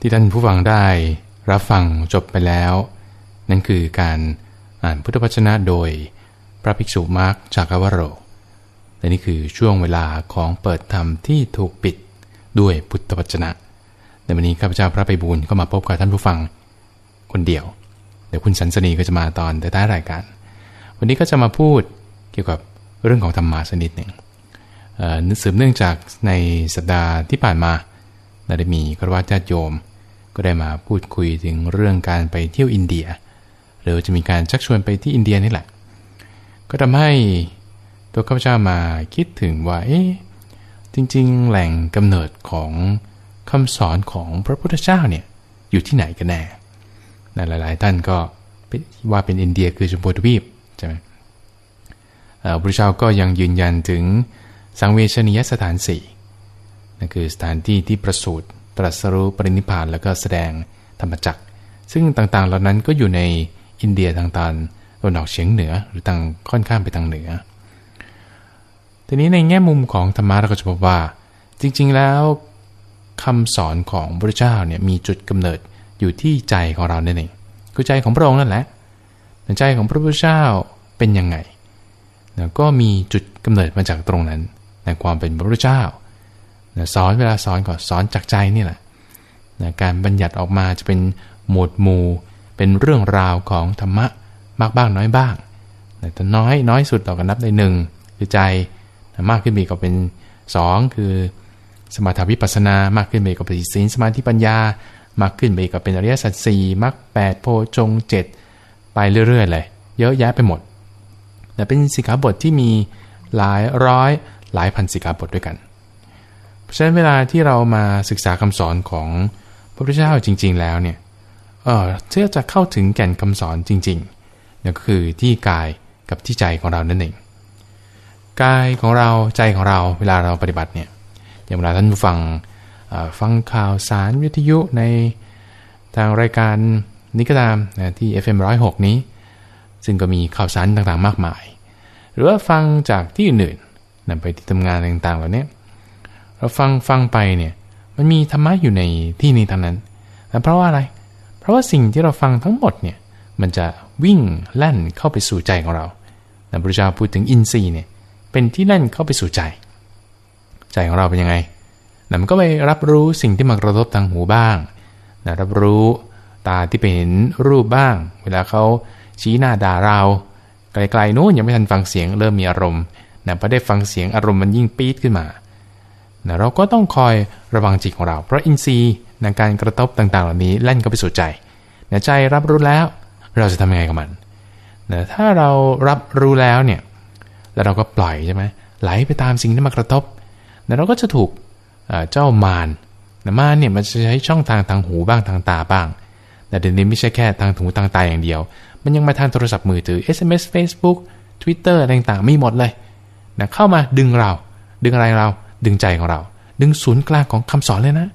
ที่ท่านผู้ฟังได้รับฟังจบไปแล้ว นั่นคือการอ่านพุทธวจนะโดยพระภิกษุมาร์กจากวโรและนี่คือช่วงเวลาของเปิดธรรมที่ถูกปิดด้วยพุทธวจนะ ในวันนี้ข้าพเจ้าพระไปบูลก็มาพบกับท่านผู้ฟังคนเดียว เดี๋ยวคุณสันสนีก็จะมาตอนท้ายรายการ วันนี้ก็จะมาพูดเกี่ยวกับเรื่องของธรรมะสนิดหนึ่งนึกสืบเนื่องจากในสัปดาห์ที่ผ่านมาเราได้มีกรวาญาติโยม ก็ได้มาพูดคุยถึงเรื่องการไปเที่ยวอินเดียหรือจะมีการชักชวนไปที่อินเดียนี่แหละ ก็ทำให้ตัวข้าพเจ้ามาคิดถึงว่าเอ๊ะจริง ๆ แหล่งกำเนิดของคำสอนของพระพุทธเจ้าเนี่ยอยู่ที่ไหนกันแน่หลาย ๆ ท่านก็ว่าเป็นอินเดียคือชมพูทวีปใช่ไหมพระพุทธเจ้าก็ยังยืนยันถึงสังเวชนียสถานสี่นั่นคือสถานที่ที่ประสูติ ตรัสรู้ปรินิพานแล้วก็แสดงธรรมจักร ซึ่งต่างๆ เหล่านั้นก็อยู่ในอินเดียทางตอนตะวันออกเฉียงเหนือหรือทางค่อนข้างไปทางเหนือ ทีนี้ในแง่มุมของธรรมะเราก็จะพบว่า จริงๆแล้วคำสอนของพระเจ้าเนี่ยมีจุดกำเนิดอยู่ที่ใจของเรานั่นเองคือใจของพระองค์นั่นแหละใจของพระพุทธเจ้าเป็นยังไงก็มีจุดกำเนิดมาจากตรงนั้นในความเป็นพระพุทธเจ้า สอนเวลาสอนก็สอนจากใจนี่แหละนะการบัญญัติออกมาจะเป็นหมวดหมู่ เป็นเรื่องราวของธรรมะมากบ้างน้อยบ้างแต่น้อยน้อยสุดเราก็นับได้หนึ่งคือใจมากขึ้นไปก็เป็นสองคือสมาธิวิปัสนามากขึ้นไปก็เป็นศีลสมาธิปัญญามากขึ้นไปก็เป็นอริยสัจสี่มรรคแปดโพชงเจ็ดไปเรื่อยๆเลย เยอะแยะไปหมดแต่เป็นสิกขาบทที่มีหลายร้อยหลายพันสิกขาบทด้วยกัน เพราะฉะนั้นเวลาที่เรามาศึกษาคำสอนของพระพุทธเจ้าจริง ๆ แล้วเนี่ยเออเพื่อจะเข้าถึงแก่นคำสอนจริงๆนี่ยก็คือที่กายกับที่ใจของเรานั่นเองกายของเราใจของเราเวลาเราปฏิบัติเนี่ยอย่างเวลาท่านฟังฟังข่าวสารวิทยุในทางรายการนิกตามนะที่ FM106 นี้ ซึ่งก็มีข่าวสารต่างๆมากมาย หรือว่าฟังจากที่อื่นๆนำไปที่ทำงานต่างๆเหล่านี้ เราฟังฟังไปเนี่ยมันมีธรรมะอยู่ในที่นี้ทั้งนั้นแต่เพราะว่าอะไร เพราะว่าสิ่งที่เราฟังทั้งหมดเนี่ยมันจะวิ่งแล่นเข้าไปสู่ใจของเราพระพุทธเจ้าพูดถึงอินทรีย์เนี่ยเป็นที่แล่นเข้าไปสู่ใจ ใจของเราเป็นยังไงนะมันก็ไปรับรู้สิ่งที่มากระทบทางหูบ้างนะรับรู้ตาที่ไปเห็นรูปบ้าง เวลาเขาชี้หน้าด่าเราไกลๆนู้นยังไม่ทันฟังเสียงเริ่มมีอารมณ์นะพอได้ฟังเสียงอารมณ์มันยิ่งปี๊ดขึ้นมา นะเราก็ต้องคอยระวังจิตของเรา เพราะอินทรีย์ในการกระทบต่างๆ เหล่านี้แล่นเข้าไปสู่ใจนะใจรับรู้แล้วเราจะทำยังไงกับมันนะถ้าเรารับรู้แล้วเนี่ยแล้วเราก็ปล่อยใช่ไหมไหลไปตามสิ่งที่มากระทบนะเราก็จะถูกเจ้ามารนะมารเนี่ยมันจะใช้ช่องทางทางหูบ้างทางตาบ้างแต่เดี๋ยวนี้ไม่ใช่แค่ทางหูทางตาอย่างเดียว มันยังมาทางโทรศัพท์มือถือ SMS Facebook Twitter อะไรต่างๆไม่หมดเลยนะเข้ามาดึงเรา ดึงอะไรเรา ดึงใจของเรา ดึงศูนย์กลางของคำสอนเลยนะ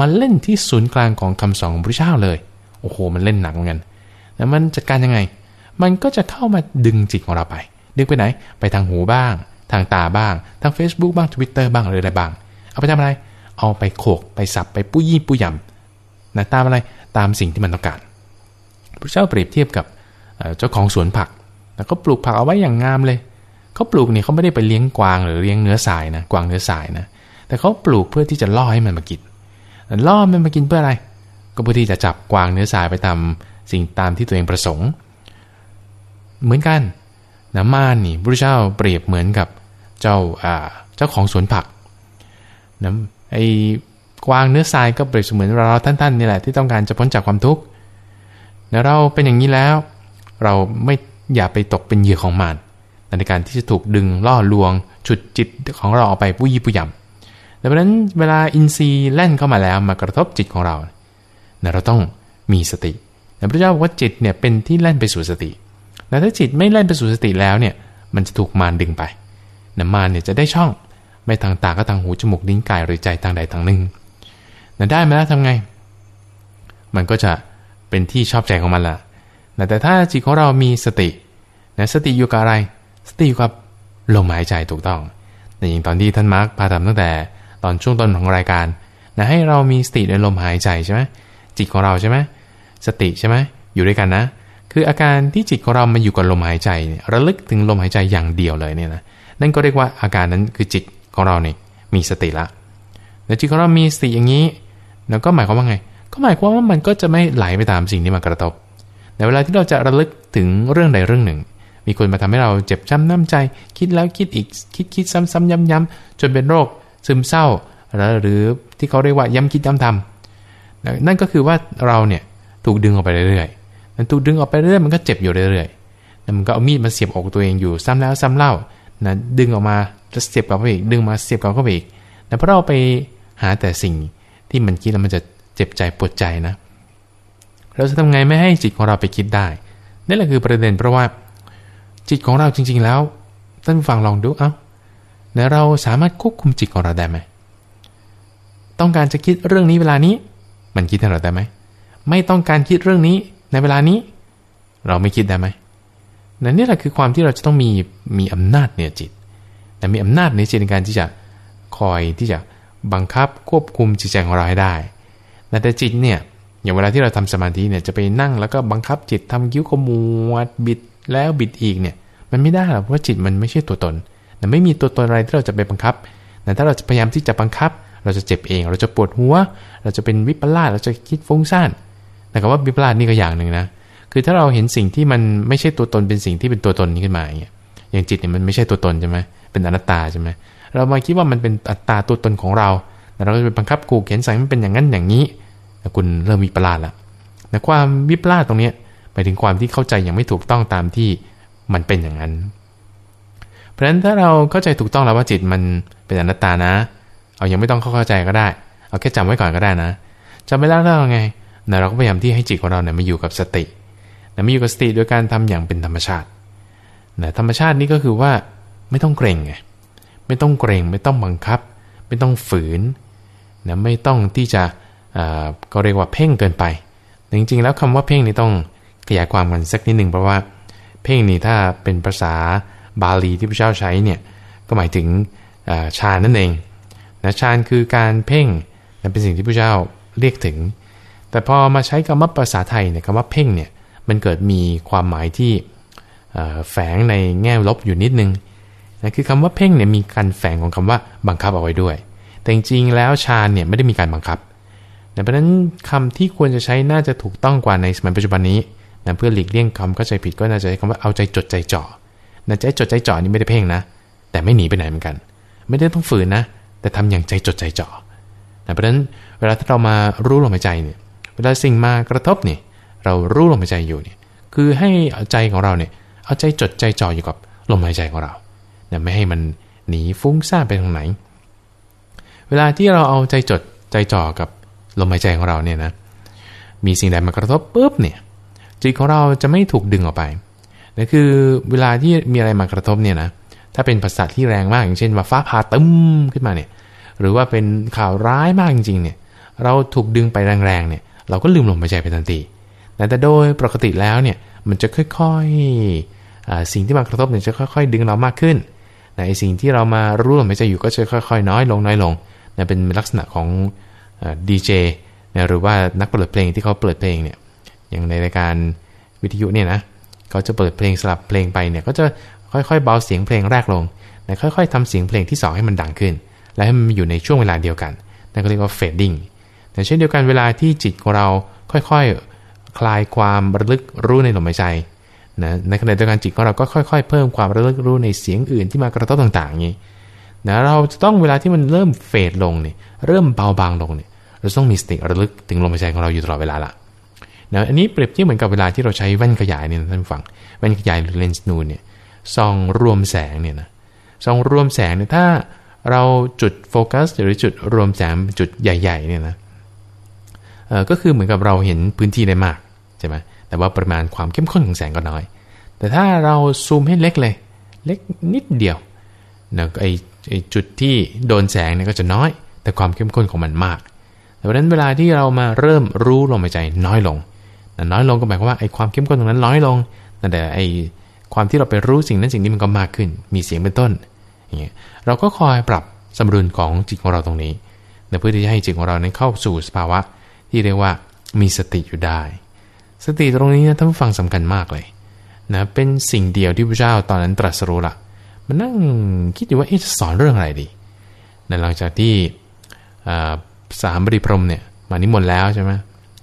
มันเล่นที่ศูนย์กลางของคำสอนของพระเจ้าเลย โอ้โห มันเล่นหนักเหมือนกันแต่มันจัดการยังไง มันก็จะเข้ามาดึงจิตของเราไป ดึงไปไหน ไปทางหูบ้าง ทางตาบ้าง ทาง Facebook บ้าง Twitter บ้างหรืออะไรบ้าง เอาไปทำอะไร เอาไปโขก ไปสับ ไปปุ้ยี่ปุ้ยำนะตามอะไร ตามสิ่งที่มันต้องการ พระเจ้าเปรียบเทียบกับเจ้าของสวนผัก แล้วก็ปลูกผักเอาไว้อย่างงามเลย เขาปลูกเนี่ยเขาไม่ได้ไปเลี้ยงกวางหรือเลี้ยงเนื้อสายนะกวางเนื้อสายนะ แต่เขาปลูกเพื่อที่จะล่อให้มันมากินล่อมันมากินเพื่ออะไร ก็เพื่อที่จะจับกวางเนื้อสายไปทำสิ่งตามที่ตัวเองประสงค์ เหมือนกันนะม่านนี่พระเจ้าเปรียบเหมือนกับเจ้าเจ้าของสวนผักนะไอ้กวางเนื้อทรายก็เปรียบเสมือนเราท่านๆนี่แหละที่ต้องการจะพ้นจากความทุกข์นะเราเป็นอย่างนี้แล้ว เราไม่อย่าไปตกเป็นเหยื่อของมัน ในการที่จะถูกดึงล่อลวงฉุดจิตของเราออกไปผู้ยี่ผู้ยำดังนั้นเวลาอินทรีย์แล่นเข้ามาแล้วมากระทบจิตของเราเราต้องมีสติแต่พระเจ้าบอกว่าจิตเนี่ยเป็นที่แล่นไปสู่สติแต่ถ้าจิตไม่แล่นไปสู่สติแล้วเนี่ยมันจะถูกมารดึงไปนะมารเนี่ยจะได้ช่องไม่ทางตาก็ทางหูจมูกลิ้นกายหรือใจทางใดทางหนึ่งนะได้มาแล้วทำไง มันก็จะเป็นที่ชอบใจของมันละนะแต่ถ้าจิตของเรามีสตินะสติอยู่กับอะไร สติกับลมหายใจถูกต้องในอย่างตอนที่ท่านมาร์กพาทำตั้งแต่ตอนช่วงต้นของรายการนะให้เรามีสติในลมหายใจใช่ไหมจิตของเราใช่ไหมสติใช่ไหมอยู่ด้วยกันนะ คืออาการที่จิตของเรามาอยู่กับลมหายใจระลึกถึงลมหายใจอย่างเดียวเลยเนี่ยนะนั่นก็เรียกว่าอาการนั้นคือจิตของเราเนี่ยมีสติละแต่จิตของเรามีสติอย่างนี้แล้วก็หมายความว่าไง ก็หมายความว่ามันก็จะไม่ไหลไปตามสิ่งที่มากระทบแต่เวลาที่เราจะระลึกถึงเรื่องใดเรื่องหนึ่ง มีคนมาทำให้เราเจ็บช้ำน้ำใจ คิดแล้วคิดอีกคิดคิดซ้ำๆย้ำๆจนเป็นโรคซึมเศร้า หรือที่เขาเรียกว่าย้ำคิดย้ำทำนั่นก็คือว่าเราเนี่ยถูกดึงออกไปเรื่อยๆมันถูกดึงออกไปเรื่อยมันก็เจ็บอยู่เรื่อยๆแล้วมันก็เอามีดมาเสียบอกตัวเองอยู่ซ้ำแล้วซ้ำเล่านะดึงออกมาจะเสียบกลับไปอีกดึงมาเสียบกลับเข้าไปอีกแต่เพราะเราไปหาแต่สิ่งที่มันคิดแล้วมันจะเจ็บใจปวดใจนะ เราจะทำไงไม่ให้จิตของเราไปคิดได้นี่แหละคือประเด็นเพราะว่า จิตของเราจริง ๆ แล้วท่านฟังลองดูเอา้าแล้วเราสามารถควบคุมจิตของเราได้ไหมต้องการจะคิดเรื่องนี้เวลานี้ มันคิดให้เราได้ไหมไม่ต้องการคิดเรื่องนี้ในเวลานี้ เราไม่คิดได้ไหมนั่นนี่แหละคือความที่เราจะต้องมีมีอำนาจเหนือจิต แต่มีอำนาจในจิตในการที่จะคอยที่จะบังคับควบคุมจิตใจของเราให้ได้แต่จิตเนี่ยอย่างเวลาที่เราทำสมาธิเนี่ยจะไปนั่งแล้วก็บังคับจิตทำคิ้วขมวดบิด แล้วบิดอีกเนี่ยมันไม่ได้หรอกเพราะจิตมันไม่ใช่ตัวตนแต่ไม่มีตัวตนอะไรที่เราจะไปบังคับแต่ถ้าเราจะพยายามที่จะบังคับ เราจะเจ็บเอง เราจะปวดหัว เราจะเป็นวิปลาสเราจะคิดฟุ้งซ่านแต่คำว่าวิปลาสนี่ก็อย่างหนึ่งนะคือถ้าเราเห็นสิ่งที่มันไม่ใช่ตัวตนเป็นสิ่งที่เป็นตัวตนนี้ขึ้นมาอย่างเงี้ยอย่างจิตเนี่ยมันไม่ใช่ตัวตนใช่ไหมเป็นอนัตตาใช่ไหมเรามาคิดว่ามันเป็นอัตตาตัวตนของเราแต่เราจะไปบังคับกูเขียนสั่งมันเป็นอย่างนั้นอย่างนี้คุณเริ่มวิปลาสละแต่ความวิปลาสตรงนี้ หมายถึงความที่เข้าใจอย่างไม่ถูกต้องตามที่มันเป็นอย่างนั้น เพราะฉะนั้นถ้าเราเข้าใจถูกต้องแล้วว่าจิตมันเป็นอนัตตานะ เอายังไม่ต้องเข้าใจก็ได้ เอาแค่จำไว้ก่อนก็ได้นะจำไม่ได้แล้วไงนะเราก็พยายามที่ให้จิตของเราเนี่ยมาอยู่กับสตินะมาอยู่กับสติโดยการทำอย่างเป็นธรรมชาตินะธรรมชาตินี่ก็คือว่าไม่ต้องเกรงไงไม่ต้องเกรงไม่ต้องบังคับ ไม่ต้องฝืนนะไม่ต้องที่จะก็เรียกว่าเพ่งเกินไป จริงๆ แล้วคำว่าเพ่งนี่ต้อง ขยายความกันสักนิดหนึ่งเพราะว่า เพ่งนี่ถ้าเป็นภาษาบาลีที่พระเจ้าใช้เนี่ยก็หมายถึงฌานนั่นเองนะฌานคือการเพ่งนะเป็นสิ่งที่พระเจ้าเรียกถึง แต่พอมาใช้คำว่าภาษาไทยเนี่ยคำว่าเพ่งเนี่ยมันเกิดมีความหมายที่แฝงในแง่ลบอยู่นิดนึงนะคือคำว่าเพ่งเนี่ยมีการแฝงของคำว่าบังคับเอาไว้ด้วย แต่จริงๆแล้วฌานเนี่ยไม่ได้มีการบังคับ เพราะฉะนั้นคำที่ควรจะใช้น่าจะถูกต้องกว่าในสมัยปัจจุบันนี้ นะเพื่อหลีกเลี่ยงคำเข้าใจผิดก็น่าจะใช้คำว่าเอาใจจดใจจ่อนะใจจดใจจ่อนี่ไม่ได้เพ่งนะ แต่ไม่หนีไปไหนเหมือนกัน ไม่ได้ต้องฝืนนะ แต่ทำอย่างใจจดใจจ่อนะเพราะฉะนั้นเวลาที่เรามารู้ลมหายใจเนี่ย เวลาสิ่งมากระทบเนี่ยเรารู้ลมหายใจอยู่เนี่ย คือให้ใจของเราเนี่ยเอาใจจดใจจ่ออยู่กับลมหายใจของเรานะไม่ให้มันหนีฟุ้งซ่านไปทางไหน เวลาที่เราเอาใจจดใจจ่อกับลมหายใจของเราเนี่ยนะ มีสิ่งใดมากระทบปุ๊บเนี่ย จิตของเราจะไม่ถูกดึงออกไปนั่นคือเวลาที่มีอะไรมากระทบเนี่ยนะถ้าเป็นภาษาที่แรงมากอย่างเช่นว่าฟ้าผ่าตึมขึ้นมาเนี่ย หรือว่าเป็นข่าวร้ายมากจริงๆเนี่ย เราถูกดึงไปแรงๆเนี่ย เราก็ลืมลมหายใจไปทันทีแต่โดยปกติแล้วเนี่ยมันจะค่อยๆสิ่งที่มากระทบเนี่ยจะค่อยๆ ดึงเรามากขึ้นแต่สิ่งที่เรามารู้ลมหายใจอยู่ก็จะค่อยๆ น้อยลงน้อยลงนะเป็นลักษณะของดีเจนะหรือว่านักเปิดเพลงที่เขาเปิดเพลงเนี่ย อย่างในรายการวิทยุเนี่ยนะเขาจะเปิดเพลงสลับเพลงไปเนี่ยก็จะค่อยๆเบาเสียงเพลงแรกลงนะค่อยๆทำเสียงเพลงที่ 2 ให้มันดังขึ้น และให้มันอยู่ในช่วงเวลาเดียวกันนั่นก็เรียกว่าเฟดดิ้งแต่เช่นเดียวกันเวลาที่จิตของเราค่อยๆ คลายความระลึกรู้ในลมหายใจนะในขณะเดียวกันจิตของเราก็ค่อยๆ เพิ่มความระลึกรู้ในเสียงอื่นที่มากระทบต่างๆอย่างนี้นะเราจะต้องเวลาที่มันเริ่มเฟดลงเนี่ยเริ่มเบาบางลงเนี่ยเราต้องมีสติระลึกถึงลมหายใจของเราอยู่ตลอดเวลาละ นะอันนี้เปรียบเทียบเหมือนกับเวลาที่เราใช้แว่นขยายเนี่ยท่านฟังแว่นขยายหรือเลนส์นูนเนี่ยส่องรวมแสงเนี่ยนะส่องรวมแสงเนี่ยถ้าเราจุดโฟกัสหรือจุดรวมแสงจุดใหญ่ ๆเนี่ยนะเออก็คือเหมือนกับเราเห็นพื้นที่ได้มากใช่ไหมแต่ว่าปริมาณความเข้มข้นของแสงก็น้อย แต่ถ้าเราซูมให้เล็กเลย เล็กนิดเดียวนะไอจุดที่โดนแสงเนี่ยก็จะน้อย แต่ความเข้มข้นของมันมากดังนั้นเวลาที่เรามาเริ่มรู้ลมหายใจน้อยลง น้อยลงก็หมายความว่าไอ้ความเข้มข้นตรงนั้นน้อยลงแต่ไอ้ความที่เราไปรู้สิ่งนั้นสิ่งนี้มันก็มากขึ้น มีเสียงเป็นต้นอย่างเงี้ยเราก็คอยปรับสมดุลของจิตของเราตรงนี้เพื่อที่จะให้จิตของเรานั้นเข้าสู่สภาวะที่เรียกว่ามีสติอยู่ได้ สติตรงนี้นะท่านผู้ฟังสำคัญมากเลยนะเป็นสิ่งเดียวที่พระเจ้าตอนนั้นตรัสรู้ละมันนั่งคิดอยู่ว่าเอ๊ะจะสอนเรื่องอะไรดีนะหลังจากที่สามบริพรมเนี่ยมานิมนต์แล้วใช่ไหม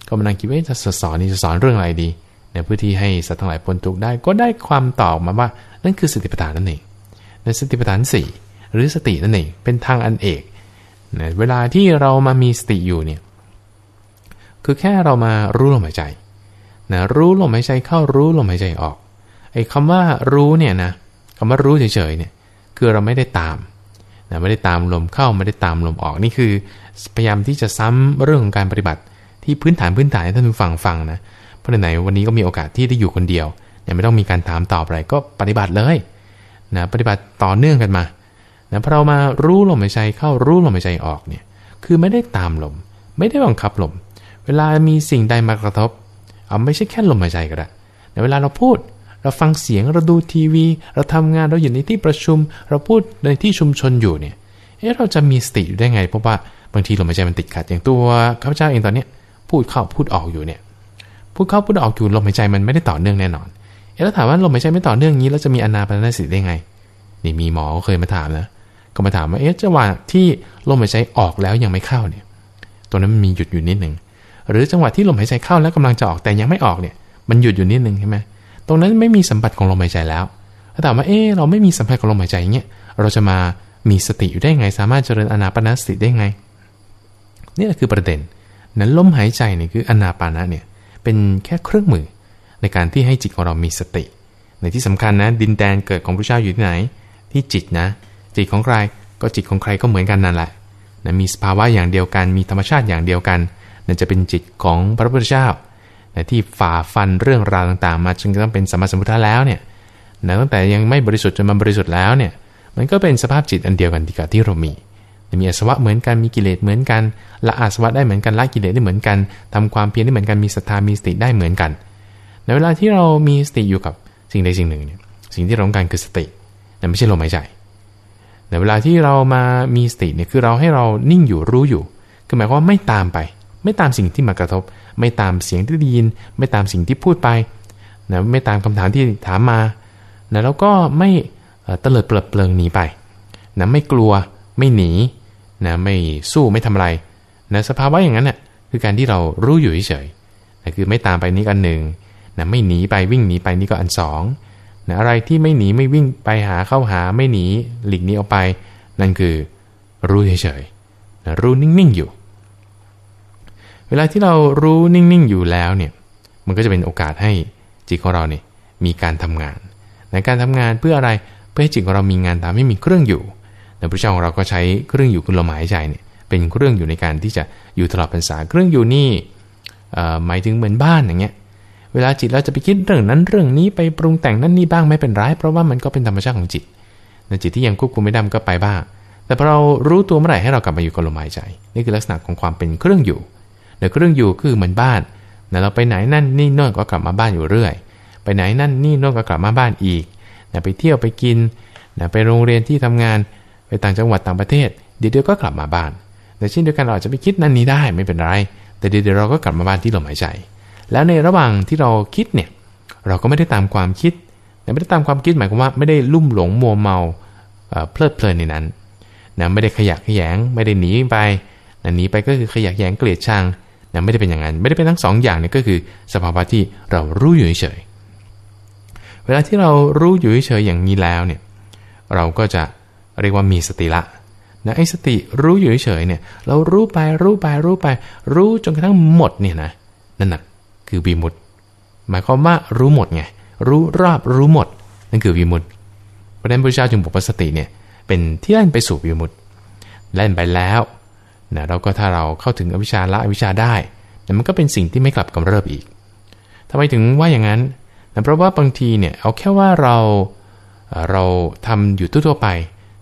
ก็มานั่งคิดว่าจะสอนนี่จะสอนเรื่องอะไรดีเนี่ยเพื่อที่ให้สัตว์ทั้งหลายพ้นทุกข์ได้ก็ได้ความตอบมาว่า นั่นคือสติปัฏฐานนั่นเองในสติปัฏฐานสี่หรือสตินั่นเองเป็นทางอันเอกนะเวลาที่เรามามีสติอยู่เนี่ยคือแค่เรามารู้ลมหายใจนะรู้ลมหายใจเข้ารู้ลมหายใจออกไอ้คำว่ารู้เนี่ยนะคำว่ารู้เฉยๆเนี่ยคือเราไม่ได้ตามนะไม่ได้ตามลมเข้าไม่ได้ตามลมออกนี่คือพยายามที่จะซ้ำเรื่องของการปฏิบัติ ที่พื้นฐานพื้นฐานให้ท่านผู้ฟังฟังนะเพราะไหนวันนี้ก็มีโอกาสที่ได้อยู่คนเดียวยังไม่ต้องมีการถามตอบอะไรก็ปฏิบัติเลยนะปฏิบัติต่อเนื่องกันมานะพอเรามารู้ลมหายใจเข้ารู้ลมหายใจออกเนี่ยคือไม่ได้ตามลม ไม่ได้บังคับลม เวลามีสิ่งใดมากระทบเอาไม่ใช่แค่ลมหายใจก็ได้แต่เวลาเราพูด เราฟังเสียงเราดูทีวี เราทำงานเราอยู่ในที่ประชุม เราพูดในที่ชุมชนอยู่เนี่ยเอ๊ะเราจะมีสติอยู่ได้ไง เพราะว่าบางทีลมหายใจมันติดขัดอย่างตัวข้าพเจ้าเองตอนเนี้ย พูดเข้าพูดออกอยู่เนี่ยพูดเข้าพูดออกอยู่ลมหายใจมันไม่ได้ต่อเนื่องแน่นอนเอ๊ะแล้วถามว่าลมหายใจไม่ต่อเนื่องนี้แล้วจะมีอนาปานสติได้ไง นี่มีหมอเคยมาถามนะก็มาถามว่าเอ๊ะจังหวะที่ลมหายใจออกแล้วยังไม่เข้าเนี่ยตรงนั้นมันมีหยุดอยู่นิดหนึ่งหรือจังหวะที่ลมหายใจเข้าแล้วกำลังจะออกแต่ยังไม่ออกเนี่ย มันหยุดอยู่นิดหนึ่งใช่ไหมตรงนั้นไม่มีสัมผัสของลมหายใจแล้วถ้าถามว่าเอ๊ะเราไม่มีสัมผัสของลมหายใจอย่างเงี้ยเราจะมามีสติอยู่ได้ไง สามารถเจริญอนาปานสติได้ไงนี่แหละคือประเด็น นั้นลมหายใจเนี่ยคืออนาปานะเนี่ยเป็นแค่เครื่องมือในการที่ให้จิตของเรามีสติ ในที่สำคัญนะดินแดนเกิดของพระเจ้าอยู่ที่ไหน ที่จิตนะ จิตของใครก็จิตของใครก็เหมือนกันนั่นแหละนะมีสภาวะอย่างเดียวกัน มีธรรมชาติอย่างเดียวกันนั่นจะเป็นจิตของพระพุทธเจ้าที่ฝ่าฟันเรื่องราวต่างๆ มาจนกระทั่งเป็นสมมาสมุทธะแล้วเนี่ยนะตั้งแต่ยังไม่บริสุทธิ์จนมาบริสุทธิ์แล้วเนี่ยมันก็เป็นสภาพจิตอันเดียวกันที่กับที่เรามี มีอาสวะเหมือนกันมีกิเลสเหมือนกันละอาสวะได้เหมือนกันละกิเลสได้เหมือนกันทำความเพียรได้เหมือนกันมีศรัทธามีสติได้เหมือนกัน ในเวลาที่เรามีสติอยู่กับสิ่งใดสิ่งหนึ่งเนี่ยสิ่งที่เราต้องการคือสติแต่ไม่ใช่ลมหายใจในเวลาที่เรามามีสติเนี่ยคือเราให้เรานิ่งอยู่รู้อยู่คือหมายความว่าไม่ตามไป ไม่ตามสิ่งที่มากระทบ ไม่ตามเสียงที่ได้ยิน ไม่ตามสิ่งที่พูดไปนะไม่ตามคำถามที่ถามมานะแล้วก็ไม่เตลิดเปลิดเปลิงหนีไปนะไม่กลัว ไม่หนีนะไม่สู้ไม่ทำอะไรนะสภาวะอย่างนั้นน่ะคือการที่เรารู้อยู่เฉยๆนะคือไม่ตามไปนี้กันหนึ่งนะไม่หนีไปวิ่งหนีไปนี่ก็อันสองนะอะไรที่ไม่หนีไม่วิ่งไปหาเข้าหาไม่หนีหลีกหนีออกไป นั่นคือรู้เฉยๆนะรู้นิ่งๆอยู่ เวลาที่เรารู้นิ่งๆอยู่แล้วเนี่ยมันก็จะเป็นโอกาสให้จิตของเราเนี่ยมีการทำงานในการทำงานเพื่ออะไรเพื่อให้จิตของเรามีงานทำให้มีเครื่องอยู่ พระเจ้าของเราก็ใช้เครื่องอยู่คือลมหายใจเนี่ยเป็นเครื่องอยู่ในการที่จะอยู่ตลอดพรรษาเครื่องอยู่นี่หมายถึงเหมือนบ้านอย่างเงี้ยเวลาจิตเราจะไปคิดเรื่องนั้นเรื่องนี้ไปปรุงแต่งนั่นนี่บ้างไม่เป็นไรเพราะว่ามันก็เป็นธรรมชาติของจิตในจิตที่ยังควบคุมไม่ได้ก็ไปบ้าง แต่พอเรารู้ตัวเมื่อไหร่ให้เรากลับมาอยู่กับลมหายใจ นี่คือลักษณะของความเป็นเครื่องอยู่เดี๋ยวเครื่องอยู่คือเหมือนบ้านนะเราไปไหนนั่นนี่โน่นก็กลับมาบ้านอยู่เรื่อย ไปไหนนั่นนี่โน่นก็กลับมาบ้านอีกนะไปเที่ยวไปกินไปโรงเรียนที่ทำงาน ไปต่างจังหวัดต่างประเทศ เดี๋ยวเดี๋ยวก็กลับมาบ้านแต่เช่นเดียวกันเราอาจจะไปคิดนั่นนี้ได้ไม่เป็นไร แต่เดี๋ยวเราก็กลับมาบ้านที่ลมหายใจ แล้วในระหว่างที่เราคิดเนี่ยเราก็ไม่ได้ตามความคิดแต่ไม่ได้ตามความคิดหมายความว่าไม่ได้ลุ่มหลงมัวเมาเพลิดเพลินในนั้นนะไม่ได้ขยักขยงไม่ได้หนีไปหนีไปก็คือขยักแยงเกลียดชังนะไม่ได้เป็นอย่างนั้น ไม่ได้เป็นทั้งสองอย่างเนี่ยก็คือสภาวะที่เรารู้อยู่เฉยเวลาที่เรารู้อยู่เฉยอย่างนี้แล้วเนี่ยเราก็จะ เรียกว่ามีสติละนะไอ้สติรู้อยู่เฉยเนี่ย เรารู้ไปรู้ไปรู้ไป รู้จนกระทั่งหมดเนี่ยนะนั่นนะคือวิมุตหมายความว่ารู้หมดไงรู้รอบรู้หมด นั่นคือวิมุตเพระนั้นพระเจ้าจึงบอกว่าสติเนี่ยเป็นที่เล่นไปสู่วิมุตเล่นไปแล้วนะเราก็ถ้าเราเข้าถึงอวิชชาละอวิชชาได้แต่มันก็เป็นสิ่งที่ไม่กลับกำเริบอีกทำไมถึงว่าอย่างนั้นนะเพราะว่าบางทีเนี่ยเอาแค่ว่าเราเราทำอยู่ทั่วไป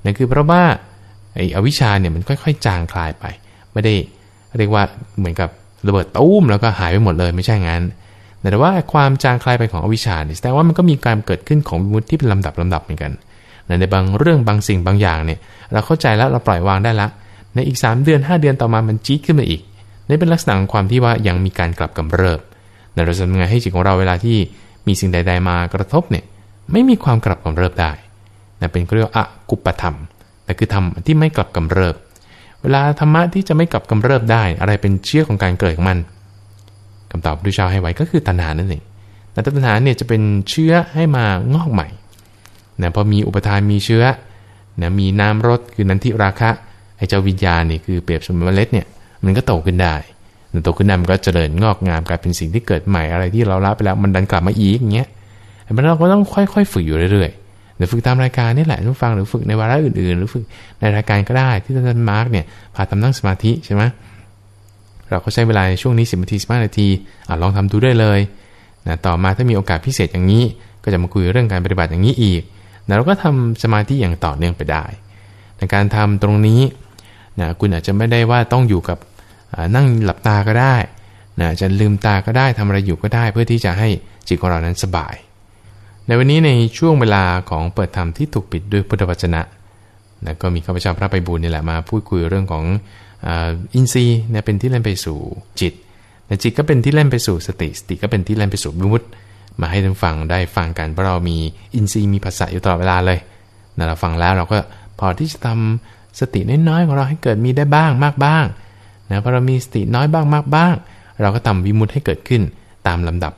นั่นคือเพราะว่าไอ้อวิชชาเนี่ยมันค่อยๆ จางคลายไป ไม่ได้เรียกว่าเหมือนกับระเบิดตุ้มแล้วก็หายไปหมดเลยไม่ใช่งั้น แต่ว่าความจางคลายไปของอวิชชาเนี่ยแสดงว่ามันก็มีการเกิดขึ้นของวิมุตที่เป็นลำดับลำดับเหมือนกัน ในบางเรื่องบางสิ่งบางอย่างเนี่ยเราเข้าใจแล้วเราปล่อยวางได้ละ ในอีก 3 เดือน 5 เดือนต่อมามันจี๊ดขึ้นมาอีกนี่เป็นลักษณะของความที่ว่ายังมีการกลับกำเริบแต่เราจะทำไงให้จิตของเราเวลาที่มีสิ่งใด ๆมากระทบเนี่ยไม่มีความกลับกำเริบได้ นะเป็นเรียกว่าอกุปธรรมแต่คือธรรมที่ไม่กลับกำเริบ เวลาธรรมะที่จะไม่กลับกำเริบได้ อะไรเป็นเชื้อของการเกิดของมันคำตอบพระเจ้าให้ไว้ก็คือตัณหานั่นเองแต่ตัณหาเนี่ยจะเป็นเชื้อให้มางอกใหม่นะพอมีอุปทานมีเชื้อนะมีน้ำรสคือนันทิราคะไอ้เจ้าวิญญาณนี่คือเปรียบเสมือนเมล็ดเนี่ยมันก็โตขึ้นได้โตขึ้นได้มันก็เจริญงอกงามกลายเป็นสิ่งที่เกิดใหม่อะไรที่เราละไปแล้วมันดันกลับมาอีกอย่างเงี้ยมันเราก็ต้องค่อยๆ ฝึกอยู่เรื่อยๆ หรือฝึกตามรายการนี่แหละทุกฟังหรือฝึกในวาระอื่นๆ หรือฝึกในรายการก็ได้ที่ท่านมาร์กเนี่ยพาทำนั่งสมาธิใช่ไหมเราก็ใช้เวลาช่วงนี้สิบนาทีสิบนาทีอลองทำดูได้เลยนะต่อมาถ้ามีโอกาสพิเศษอย่างนี้ ก็จะมาคุยเรื่องการปฏิบัติอย่างนี้อีกนะเราก็ทำสมาธิอย่างต่อเนื่องไปได้ ในการทำตรงนี้นะคุณอาจจะไม่ได้ว่าต้องอยู่กับนั่งหลับตาก็ได้นะจะลืมตาก็ได้ทำอะไรอยู่ก็ได้ เพื่อที่จะให้จิตของเรานั้นสบาย ในวันนี้ในช่วงเวลาของเปิดธรรมที่ถูกปิดด้วยพุทธวจนะนะก็มีข้าพเจ้าพระไปบูลนี่แหละมาพูดคุยเรื่องของอินทรีย์เนี่ยเป็นที่เล่นไปสู่จิตแต่จิตก็เป็นที่เล่นไปสู่สติสติก็เป็นที่เล่นไปสู่วิมุตติมาให้ท่านฟังได้ฟังกันเพราะเรามีอินทรีย์มีภาษาอยู่ตลอดเวลาเลยนะเราฟังแล้วเราก็พอที่จะทำสติน้อยๆของเราให้เกิดมีได้บ้างมากบ้างนะพอเรามีสติน้อยบ้างมากบ้าง เราก็ทำวิมุตให้เกิดขึ้นตามลำดับ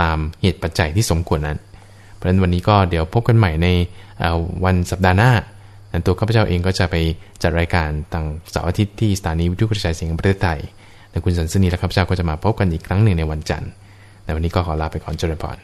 ตามเหตุปัจจัยที่สมควรนั้น เพราะฉะนั้นวันนี้ก็เดี๋ยวพบกันใหม่ในวันสัปดาห์หน้าตัวข้าพเจ้าเองก็จะไปจัดรายการต่างเสาร์อาทิตย์ที่สถานีวิทยุกระจายเสียงประเทศไทยและคุณสันสนีและข้าพเจ้าก็จะมาพบกันอีกครั้งหนึ่งในวันจันทร์ในวันนี้ก็ขอลาไปก่อนเจริญพร